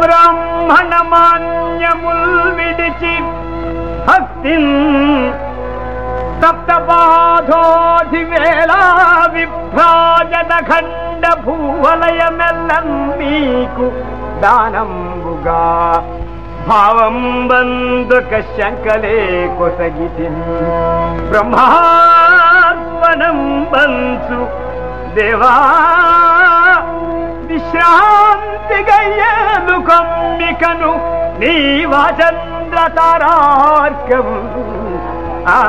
బ్రాహ్మణ మాన్యముల్ విడిచి భక్తిన్ సప్తపాధోధివేళ విభ్రాజన ఖండ భూవలయమెల్లం మీకు దానంబుగా భావం బందుక శంకలే కొసగితి బ్రహ్మాత్మనం బంచు దేవా కను నీ వచంద్ర తారార్కం ఆ